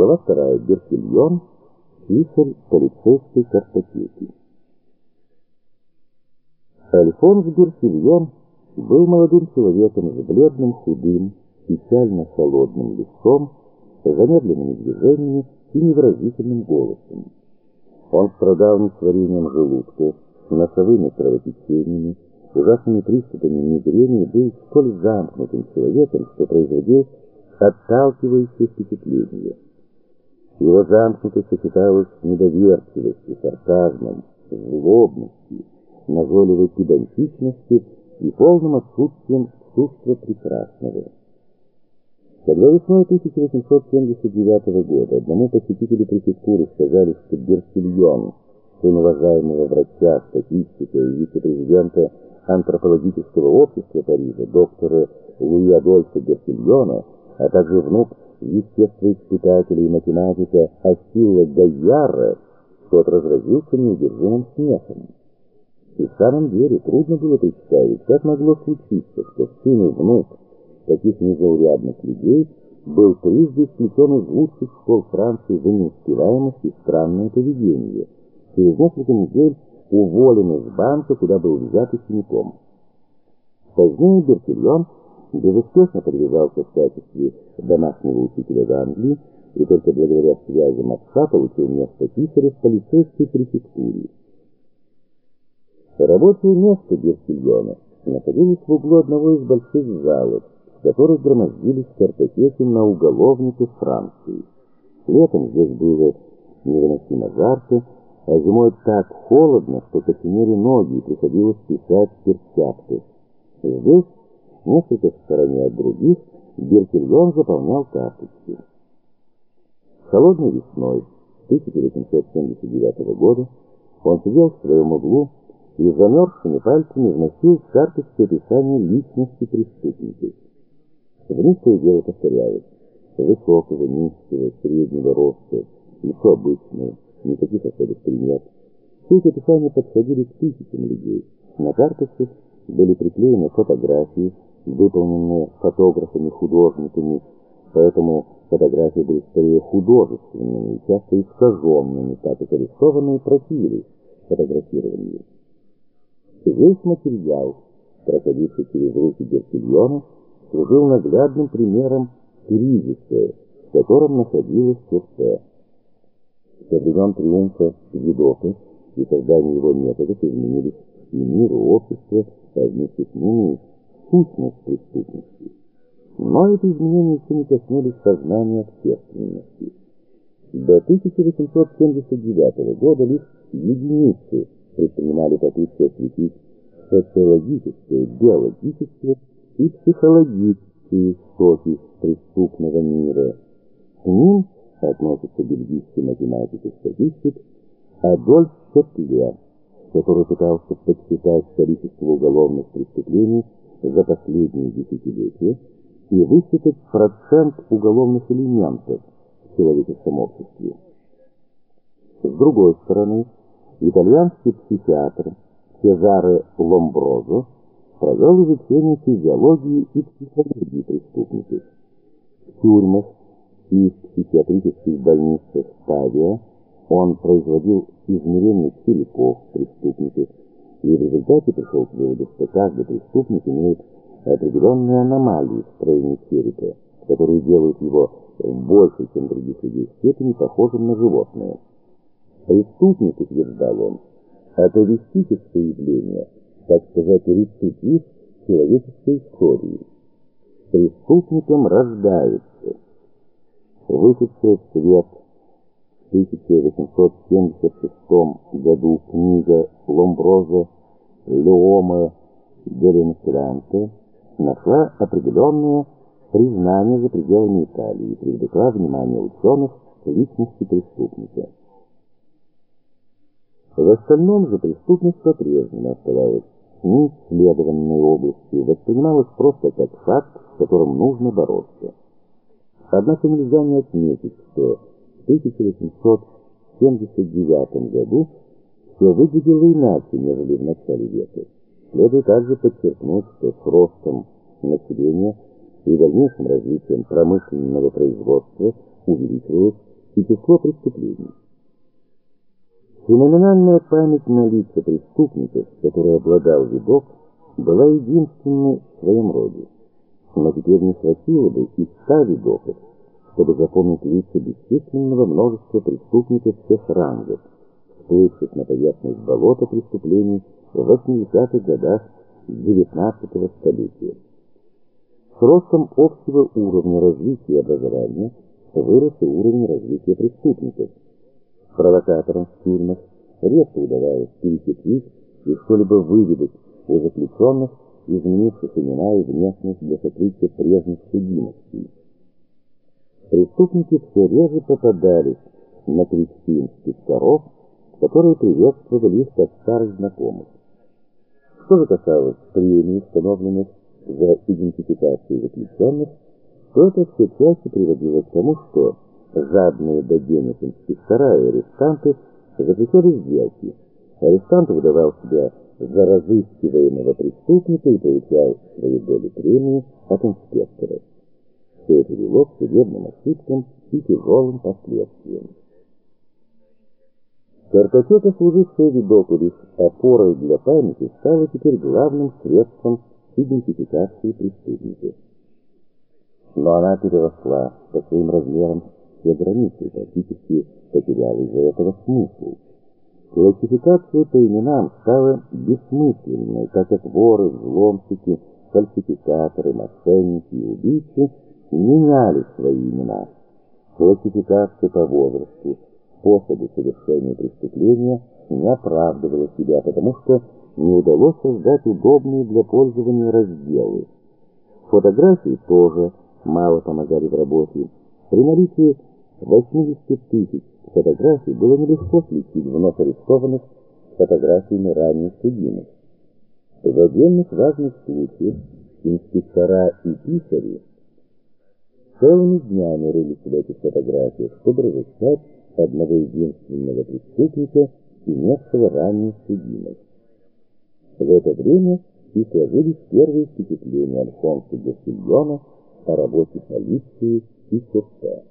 Глава вторая. Берсильон. Писарь полицейской картотеки. Альфонс Берсильон был молодым человеком с бледным, худым, печально холодным лицом, замедленными движениями и невыразительным голосом. Он страдал несварением желудка, носовыми кровотечениями, ужасными приступами мигрени и был столь замкнутым человеком, что производил отталкивающее впечатление. Его замкнутость сочеталась с недоверчивостью, сарказмом, злобностью, назойливой педантичностью и полным отсутствием чувства прекрасного. Когда весной 1879 года одному посетителю префектуры сказали, что Берсильон, сын уважаемого врача, статистика и вице-президента антропологического общества Парижа, доктора Луи Адольфа Берсильона, а также внук естествоиспытателя и математика Асилла Гайяра, тот разразился неудержимым смехом. И в самом деле трудно было представить, как могло случиться, что сын и внук таких незаурядных людей был трижды исключен из лучших школ Франции за неуспеваемость и странное поведение. Через несколько недель уволен из банка, куда был взят учеником. Позднее Бертильон безуспешно подвязался в качестве домашнего учителя в Англии и только благодаря связям отца получил место писаря в полицейской префектуре. Рабочее место Бертильона находилось в углу одного из больших залов, в которых громоздились картотеки на уголовнике Франции. Летом здесь было невыносимо жарко, а зимой так холодно, что коченели ноги и приходилось писать в перчатках. Здесь, несколько в стороне от других, Бертильон заполнял карточки. Холодной весной 1879 года он сидел в своем углу и замерзшими пальцами вносил в карточки описание личности преступников. В них то и дело повторялось. Высокого, низкого, среднего роста, лицо обычное, никаких особых примет. Все эти описания подходили к тысячам людей. На карточках были приклеены фотографии, выполненные фотографами-художниками, поэтому фотографии были скорее художественными и часто искаженными, так как рисованные противились фотографированию. Весь материал, проходивший через руки Геркельона, служил наглядным примером кризиса, в котором находилось ЧС. Со времен триумфа Видока и создания его методов изменились и мир, и общество, а вместе с ними сущность преступности. Но эти изменения еще не коснулись сознания общественности. До 1879 года лишь единицы предпринимали попытки осветить социологическое, биологическое и психологические истоки преступного мира. К ним относится бельгийский математик и статистик Адольф Шетлер, который пытался подсчитать количество уголовных преступлений за последние десятилетия и высчитать процент уголовных элементов в человеческом обществе. С другой стороны, итальянский психиатр Сезаре Ломброзо провел изучение физиологии и психологии преступников. В тюрьмах и в психиатрических больницах Павия он производил измерение черепов преступников и в результате пришел к выводу, что каждый преступник имеет определенные аномалии в строении черепа, которые делают его в большей, чем других людей степени похожим на животное. Преступник, утверждал он, атовистическое явление, так сказать, рецидив человеческой истории. Преступником рождаются. Вышедшая в свет в 1876 году книга Ломброза Леома Геренсранте нашла определенное признание за пределами Италии и привлекла внимание ученых к личности преступника. В остальном же преступность по-прежнему оставалась неисследованной областью, воспринималась просто как факт, с которым нужно бороться. Однако нельзя не отметить, что в 1879 году все выглядело иначе, нежели в начале века. Следует также подчеркнуть, что с ростом населения и дальнейшим развитием промышленного производства увеличивалась и число преступлений. Феноменальная память на лица преступников, которой обладал видок, была единственной в своем роде. Но теперь не хватило бы и ста видоков, чтобы запомнить лица бесчисленного множества преступников всех рангов, всплывших на поверхность болота преступлений в 80-х годах XIX столетия. С ростом общего уровня развития образования вырос и уровень развития преступников – провокаторам в тюрьмах редко удавалось перехитрить и что-либо выведать у заключенных, изменивших имена и внешность для сокрытия прежних судимостей. Преступники все реже попадались на крички инспекторов, которые приветствовали их как старых знакомых. Что же касалось премий, установленных за идентификацию заключенных, то это все чаще приводило к тому, что жадные до денег инспектора и арестанты заключали сделки. Арестант выдавал себя за разыскиваемого преступника и получал свою долю премии от инспектора. Все это вело к судебным ошибкам и тяжелым последствиям. Картотека, служившая видоку лишь опорой для памяти, стала теперь главным средством идентификации преступников. Но она переросла по своим размерам все границы практически потерял из-за этого смысл. Классификация по именам стала бессмысленной, так как воры, взломщики, фальсификаторы, мошенники и убийцы меняли свои имена. Классификация по возрасту, способу совершения преступления не оправдывала себя, потому что не удалось создать удобные для пользования разделы. Фотографии тоже мало помогали в работе. При наличии 80 тысяч фотографий было нелегко сличить вновь арестованных фотографиями ранее судимых. В отдельных важных случаях инспектора и писари целыми днями рылись в этих фотографиях, чтобы разыскать одного единственного преступника, имевшего ранее судимость. В это время и сложились первые впечатления Альфонса Гассильона о работе полиции и СССР.